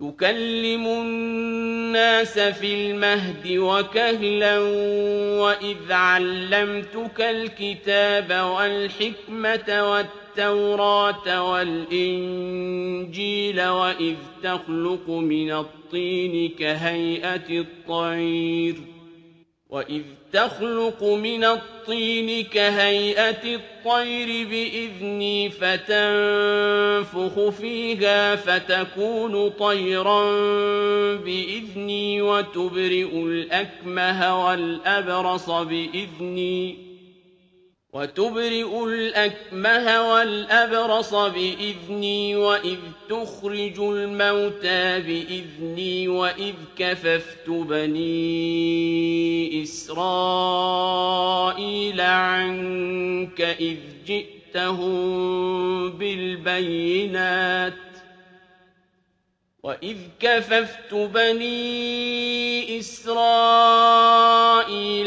تكلم الناس في المهد وكهلا وإذ علمتك الكتاب والحكمة والتوراة والإنجيل وإذ تخلق من الطين كهيئة الطير. وإذ تخلق من الطين كهيئة الطير بإذني فتنفخ فيها فتكون طيرا بإذني وتبرئ الأكمه والأبرص بإذني وتبرئ الأكمه والأبرص بإذني وإذ تخرج الموتى بإذني وإذ كففت بني إسرائيل عنك إذ جئتهم بالبينات وإذ كففت بني إسرائيل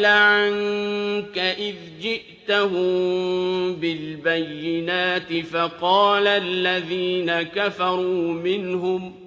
عنك إذ جئتهم بالبينات فقال الذين كفروا منهم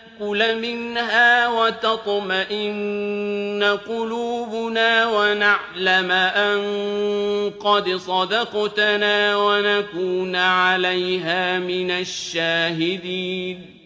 نأكل منها وتطمئن قلوبنا ونعلم أن قد صدقتنا ونكون عليها من الشاهدين.